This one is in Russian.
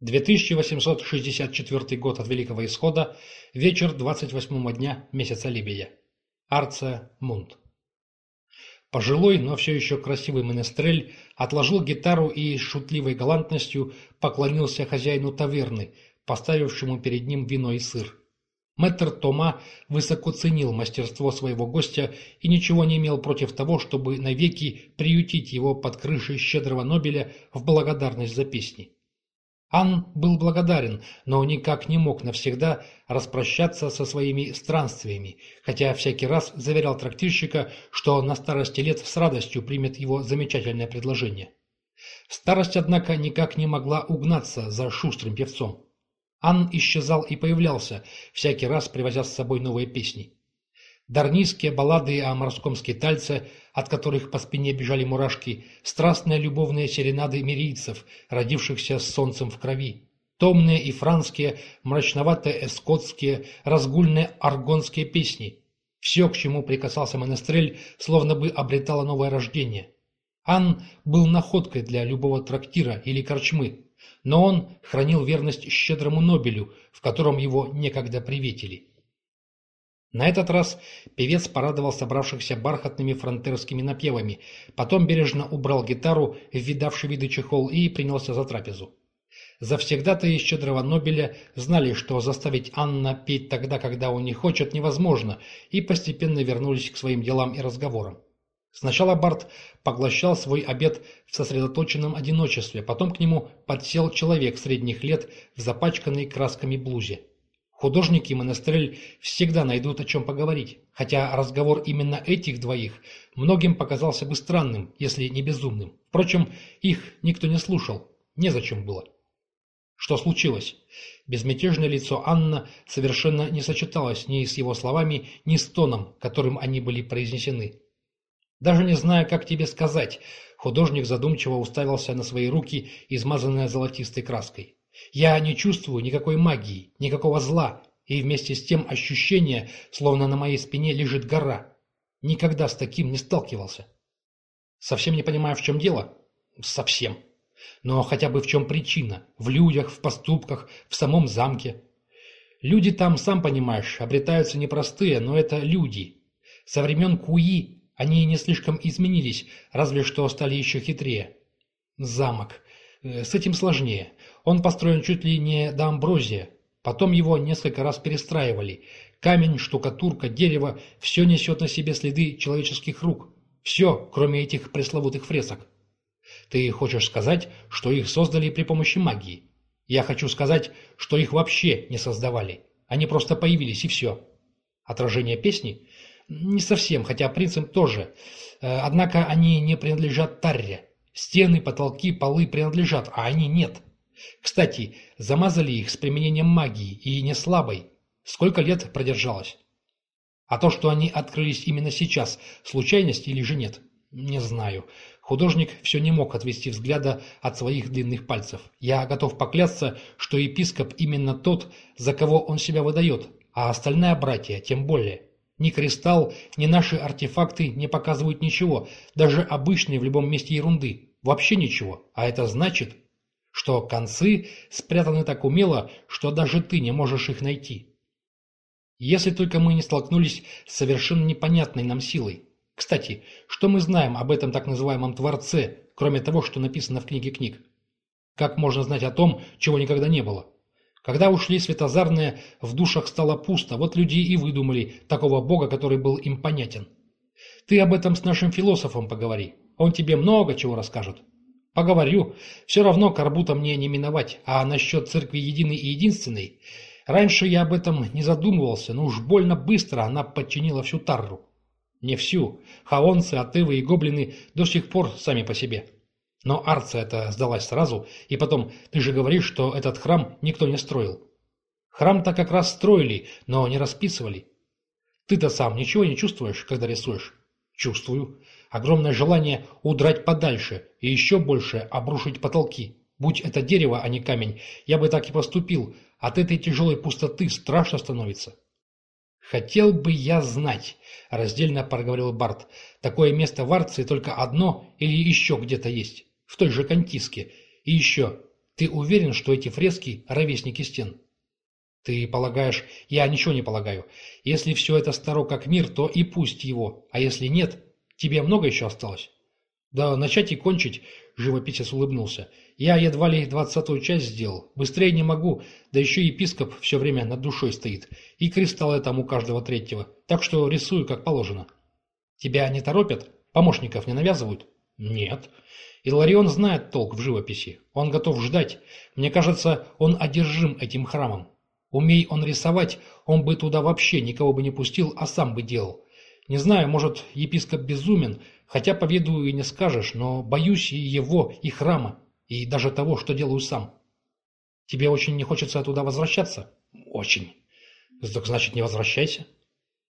2864 год от Великого Исхода, вечер 28 дня месяца Либия. Арция Мунт. Пожилой, но все еще красивый менестрель отложил гитару и с шутливой галантностью поклонился хозяину таверны, поставившему перед ним вино и сыр. Мэтр Тома высоко ценил мастерство своего гостя и ничего не имел против того, чтобы навеки приютить его под крышей щедрого Нобеля в благодарность за песни. Ан был благодарен, но никак не мог навсегда распрощаться со своими странствиями, хотя всякий раз заверял трактирщика, что на старости лет с радостью примет его замечательное предложение. Старость, однако, никак не могла угнаться за шустрым певцом. Ан исчезал и появлялся, всякий раз привозя с собой новые песни. Дарнийские баллады о морском скитальце, от которых по спине бежали мурашки, страстные любовные серенады мирийцев, родившихся с солнцем в крови, томные и франские, мрачноватые эскотские, разгульные аргонские песни. Все, к чему прикасался Менестрель, словно бы обретало новое рождение. Ан был находкой для любого трактира или корчмы, но он хранил верность щедрому Нобелю, в котором его некогда приветили. На этот раз певец порадовал собравшихся бархатными фронтерскими напевами, потом бережно убрал гитару в видавший виды чехол и принялся за трапезу. Завсегда-то из щедрого Нобеля знали, что заставить Анна петь тогда, когда он не хочет, невозможно, и постепенно вернулись к своим делам и разговорам. Сначала Барт поглощал свой обед в сосредоточенном одиночестве, потом к нему подсел человек средних лет в запачканной красками блузе. Художники и Монестрель всегда найдут о чем поговорить, хотя разговор именно этих двоих многим показался бы странным, если не безумным. Впрочем, их никто не слушал, незачем было. Что случилось? Безмятежное лицо Анна совершенно не сочеталось ни с его словами, ни с тоном, которым они были произнесены. Даже не зная, как тебе сказать, художник задумчиво уставился на свои руки, измазанные золотистой краской. Я не чувствую никакой магии, никакого зла, и вместе с тем ощущение, словно на моей спине лежит гора. Никогда с таким не сталкивался. Совсем не понимаю, в чем дело? Совсем. Но хотя бы в чем причина? В людях, в поступках, в самом замке. Люди там, сам понимаешь, обретаются непростые, но это люди. Со времен Куи они не слишком изменились, разве что стали еще хитрее. Замок. Э, с этим сложнее. Он построен чуть ли не до амброзия. Потом его несколько раз перестраивали. Камень, штукатурка, дерево – все несет на себе следы человеческих рук. Все, кроме этих пресловутых фресок. Ты хочешь сказать, что их создали при помощи магии? Я хочу сказать, что их вообще не создавали. Они просто появились и все. Отражение песни? Не совсем, хотя принцип тоже. Э, однако они не принадлежат Тарре. Стены, потолки, полы принадлежат, а они нет. Кстати, замазали их с применением магии, и не слабой. Сколько лет продержалось? А то, что они открылись именно сейчас, случайность или же нет? Не знаю. Художник все не мог отвести взгляда от своих длинных пальцев. Я готов поклясться, что епископ именно тот, за кого он себя выдает, а остальная братья тем более. Ни кристалл, ни наши артефакты не показывают ничего, даже обычные в любом месте ерунды. Вообще ничего. А это значит, что концы спрятаны так умело, что даже ты не можешь их найти. Если только мы не столкнулись с совершенно непонятной нам силой. Кстати, что мы знаем об этом так называемом Творце, кроме того, что написано в книге книг? Как можно знать о том, чего никогда не было? Когда ушли светозарные, в душах стало пусто, вот люди и выдумали такого бога, который был им понятен. Ты об этом с нашим философом поговори, он тебе много чего расскажет. Поговорю, все равно Карбута мне не миновать, а насчет церкви единой и единственной, раньше я об этом не задумывался, но уж больно быстро она подчинила всю Тарру. Не всю, хаонцы, атывы и гоблины до сих пор сами по себе. Но Арция это сдалась сразу, и потом, ты же говоришь, что этот храм никто не строил. Храм-то как раз строили, но не расписывали. Ты-то сам ничего не чувствуешь, когда рисуешь? Чувствую. Огромное желание удрать подальше и еще больше обрушить потолки. Будь это дерево, а не камень, я бы так и поступил. От этой тяжелой пустоты страшно становится. «Хотел бы я знать», — раздельно проговорил Барт. «Такое место в Арции только одно или еще где-то есть?» В той же Кантиске. И еще, Ты уверен, что эти фрески – ровесники стен? Ты полагаешь... Я ничего не полагаю. Если все это старо как мир, то и пусть его. А если нет, тебе много еще осталось? Да начать и кончить, живописец улыбнулся. Я едва ли двадцатую часть сделал. Быстрее не могу, да еще епископ все время над душой стоит. И кристаллы там у каждого третьего. Так что рисую как положено. Тебя не торопят? Помощников не навязывают? Нет. Иларион знает толк в живописи. Он готов ждать. Мне кажется, он одержим этим храмом. Умей он рисовать, он бы туда вообще никого бы не пустил, а сам бы делал. Не знаю, может, епископ безумен, хотя по виду и не скажешь, но боюсь и его, и храма, и даже того, что делаю сам. Тебе очень не хочется туда возвращаться? Очень. Так значит, не возвращайся.